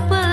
apa?